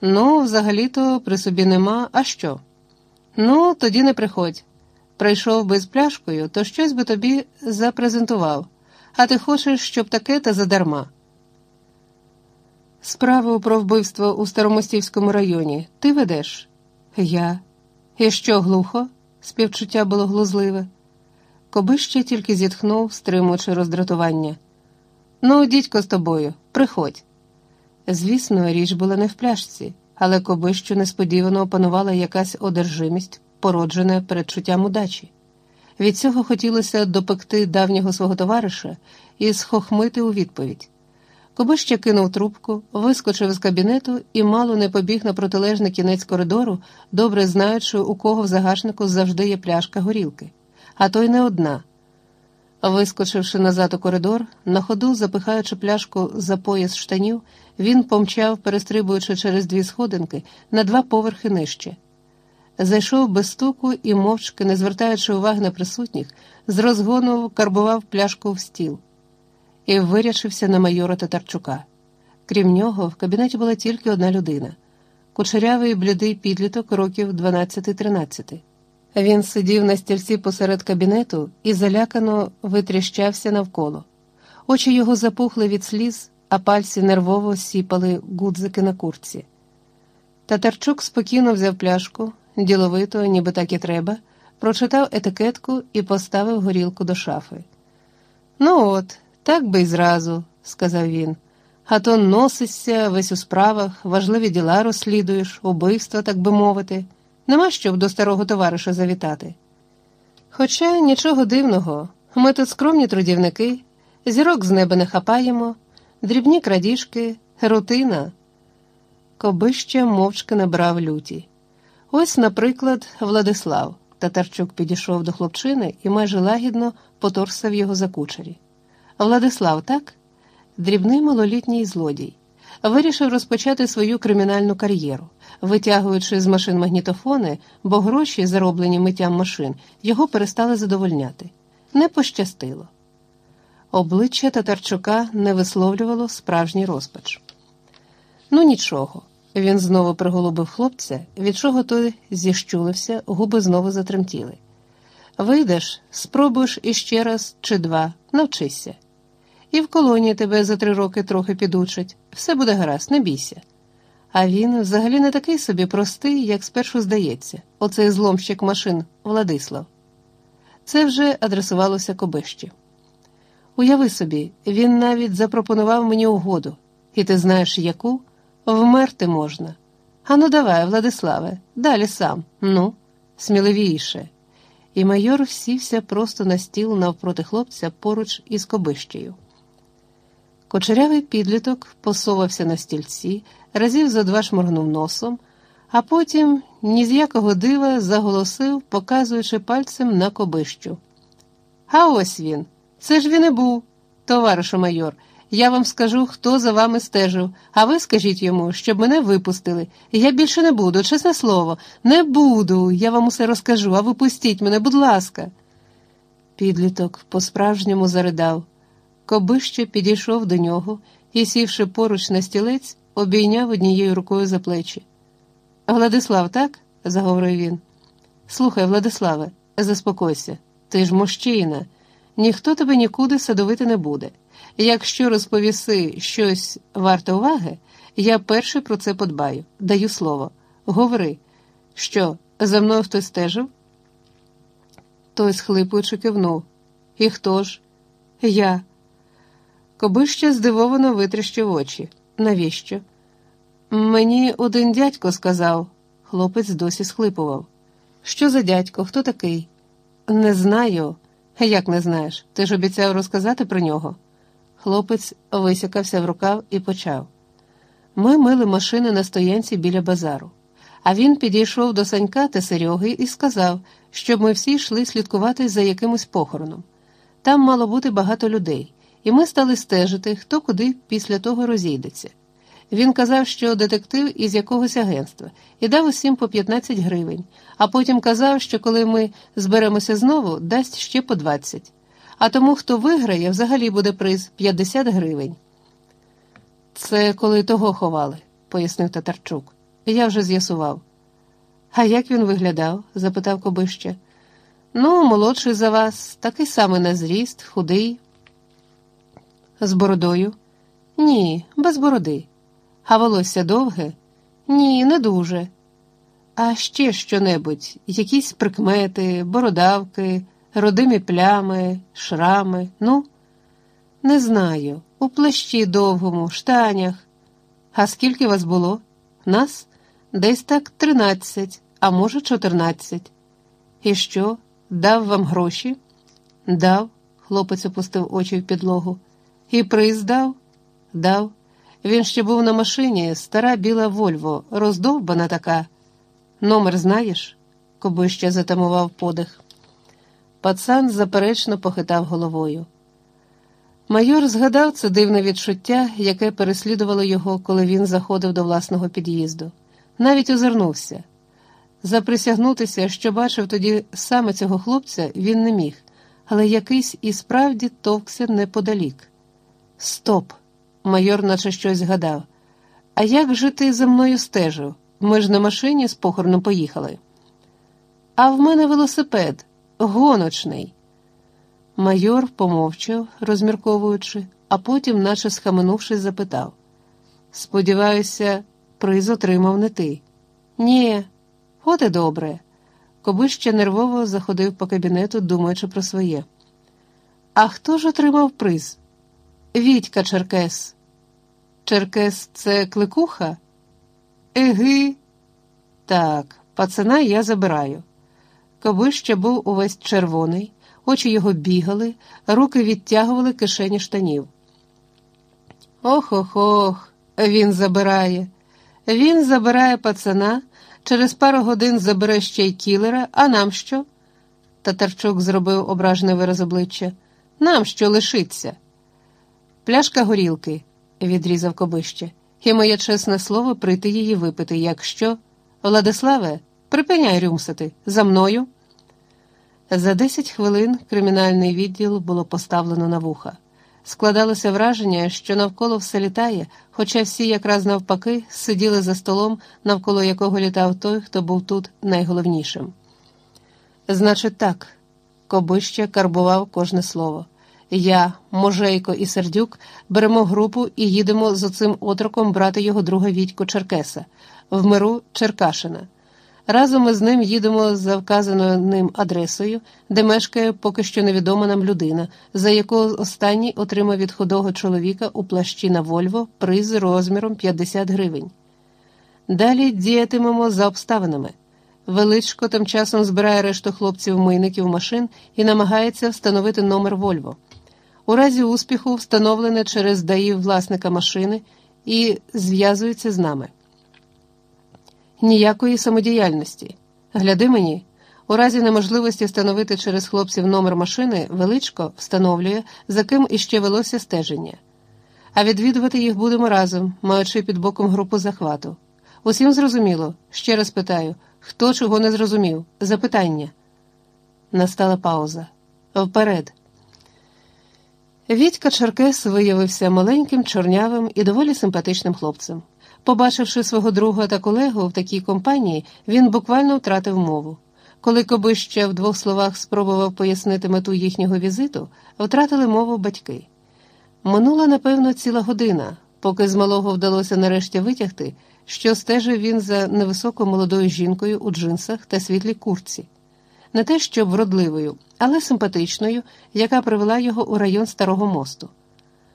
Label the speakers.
Speaker 1: Ну, взагалі-то при собі нема, а що? Ну, тоді не приходь. Прийшов би з пляшкою, то щось би тобі запрезентував, а ти хочеш, щоб таке та задарма. Справу про вбивство у Старомостівському районі ти ведеш? Я. І що, глухо? Співчуття було глузливе. Кобище тільки зітхнув, стримуючи роздратування. Ну, дідько з тобою, приходь. Звісно, річ була не в пляшці, але кобищу несподівано опанувала якась одержимість, породжена передчуттям удачі. Від цього хотілося допекти давнього свого товариша і схохмити у відповідь. Кобище кинув трубку, вискочив з кабінету і мало не побіг на протилежний кінець коридору, добре знаючи, у кого в загашнику завжди є пляшка горілки, а то й не одна. Вискочивши назад у коридор, на ходу, запихаючи пляшку за пояс штанів, він помчав, перестрибуючи через дві сходинки на два поверхи нижче. Зайшов без стуку і, мовчки, не звертаючи уваги на присутніх, з розгону карбував пляшку в стіл і вирячився на майора Татарчука. Крім нього, в кабінеті була тільки одна людина кучерявий блідий підліток років 12-13. Він сидів на стільці посеред кабінету і залякано витріщався навколо. Очі його запухли від сліз, а пальці нервово сіпали гудзики на курці. Татарчук спокійно взяв пляшку, діловито, ніби так і треба, прочитав етикетку і поставив горілку до шафи. Ну от, так би й зразу, сказав він. А то носишся весь у справах, важливі діла розслідуєш, убивства, так би мовити. Нема щоб до старого товариша завітати. Хоча нічого дивного, ми тут скромні трудівники, зірок з неба не хапаємо, дрібні крадіжки, рутина. Кобище мовчки набрав люті. Ось, наприклад, Владислав. Татарчук підійшов до хлопчини і майже лагідно поторсав його за кучері. Владислав, так? Дрібний малолітній злодій. Вирішив розпочати свою кримінальну кар'єру, витягуючи з машин магнітофони, бо гроші, зароблені миттям машин, його перестали задовольняти. Не пощастило. Обличчя Татарчука не висловлювало справжній розпач. Ну, нічого. Він знову приголубив хлопця, від чого той зіщулився, губи знову затремтіли. Вийдеш, спробуєш іще раз чи два, навчися. І в колонії тебе за три роки трохи підучать, все буде гаразд, не бійся. А він взагалі не такий собі простий, як спершу здається, оцей зломщик машин Владислав. Це вже адресувалося Кобищі. Уяви собі, він навіть запропонував мені угоду, і ти знаєш, яку вмерти можна. Ану, давай, Владиславе, далі сам, ну, сміливіше. І майор сівся просто на стіл навпроти хлопця поруч із Кобищею. Кочерявий підліток посовався на стільці, разів за два шморгнув носом, а потім ні з якого дива заголосив, показуючи пальцем на кобищу. А ось він. Це ж він і був, товаришу майор. Я вам скажу, хто за вами стежив, а ви скажіть йому, щоб мене випустили. Я більше не буду, чесне слово, не буду. Я вам усе розкажу, а ви пустіть мене, будь ласка. Підліток по-справжньому заридав. Кобище підійшов до нього і, сівши поруч на стілець, обійняв однією рукою за плечі. Владислав, так? заговорив він. Слухай, Владиславе, заспокойся, ти ж мужчина, ніхто тебе нікуди садовити не буде. Якщо розповіси щось варте уваги, я перший про це подбаю, даю слово. Говори, що за мною хтось стежив? Той, схлипуючи, кивнув. І хто ж? Я. Кобище здивовано витріщив очі. Навіщо? Мені один дядько сказав, хлопець досі схлипував. Що за дядько? Хто такий? Не знаю. Як не знаєш? Ти ж обіцяв розказати про нього. Хлопець висякався в рукав і почав. Ми мили машини на стоянці біля базару, а він підійшов до Санька та Сереги і сказав, щоб ми всі йшли слідкувати за якимось похороном. Там мало бути багато людей і ми стали стежити, хто куди після того розійдеться. Він казав, що детектив із якогось агентства, і дав усім по 15 гривень, а потім казав, що коли ми зберемося знову, дасть ще по 20. А тому, хто виграє, взагалі буде приз 50 гривень. Це коли того ховали, пояснив Татарчук. я вже з'ясував. А як він виглядав? запитав Кобище. Ну, молодший за вас, такий самий на зріст, худий. З бородою? Ні, без бороди. А волосся довге? Ні, не дуже. А ще що-небудь, якісь прикмети, бородавки, родимі плями, шрами, ну, не знаю, у плащі довгому, штанях. А скільки вас було? Нас? Десь так тринадцять, а може, чотирнадцять. І що, дав вам гроші? Дав, хлопець опустив очі в підлогу. І приз дав? Дав. Він ще був на машині, стара біла Вольво, роздовбана така. Номер знаєш? Коби ще затамував подих. Пацан заперечно похитав головою. Майор згадав це дивне відчуття, яке переслідувало його, коли він заходив до власного під'їзду. Навіть озирнувся. Заприсягнутися, що бачив тоді саме цього хлопця, він не міг, але якийсь і справді товкся неподалік. Стоп! Майор наче щось згадав. А як же ти за мною стежив? Ми ж на машині з похорону поїхали. А в мене велосипед гоночний. Майор помовчав, розмірковуючи, а потім, наче схаменувшись, запитав: Сподіваюся, приз отримав не ти. Ні, от і добре. Коби ще нервово заходив по кабінету, думаючи про своє. А хто ж отримав приз? Вітька Черкес. Черкес це кликуха? Еги. Так, пацана я забираю. Коби ще був увесь червоний, очі його бігали, руки відтягували кишені штанів. Ох ох ох, він забирає. Він забирає пацана, через пару годин забере ще й кілера, а нам що? Татарчук зробив ображений вираз обличчя. Нам що лишиться? Пляшка горілки, відрізав Кобище, і моє чесне слово прийти її випити, якщо. Владиславе, припиняй рюмсати, за мною. За десять хвилин кримінальний відділ було поставлено на вуха. Складалося враження, що навколо все літає, хоча всі якраз навпаки сиділи за столом, навколо якого літав той, хто був тут найголовнішим. Значить, так, Кобище карбував кожне слово. Я, Можейко і Сердюк беремо групу і їдемо з оцим отроком брати його друга Вітьку Черкеса в миру Черкашина. Разом із ним їдемо за вказаною ним адресою, де мешкає поки що невідома нам людина, за якого останній отримав від худого чоловіка у плащі на Вольво приз розміром 50 гривень. Далі діятимемо за обставинами. Величко тим часом збирає решту хлопців-мийників машин і намагається встановити номер Вольво. У разі успіху встановлене через даї власника машини і зв'язується з нами. Ніякої самодіяльності. Гляди мені, у разі неможливості встановити через хлопців номер машини, величко встановлює, за ким іще велося стеження. А відвідувати їх будемо разом, маючи під боком групу захвату. Усім зрозуміло, ще раз питаю, хто чого не зрозумів? Запитання. Настала пауза. Вперед. Вітька Черкес виявився маленьким, чорнявим і доволі симпатичним хлопцем. Побачивши свого друга та колегу в такій компанії, він буквально втратив мову. Коли Коби ще в двох словах спробував пояснити мету їхнього візиту, втратили мову батьки. Минула, напевно, ціла година, поки з малого вдалося нарешті витягти, що стежив він за невисокою молодою жінкою у джинсах та світлій куртці. Не те, щоб вродливою, але симпатичною, яка привела його у район Старого мосту.